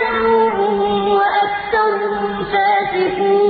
قلوبهم وأكثرهم فاسقون.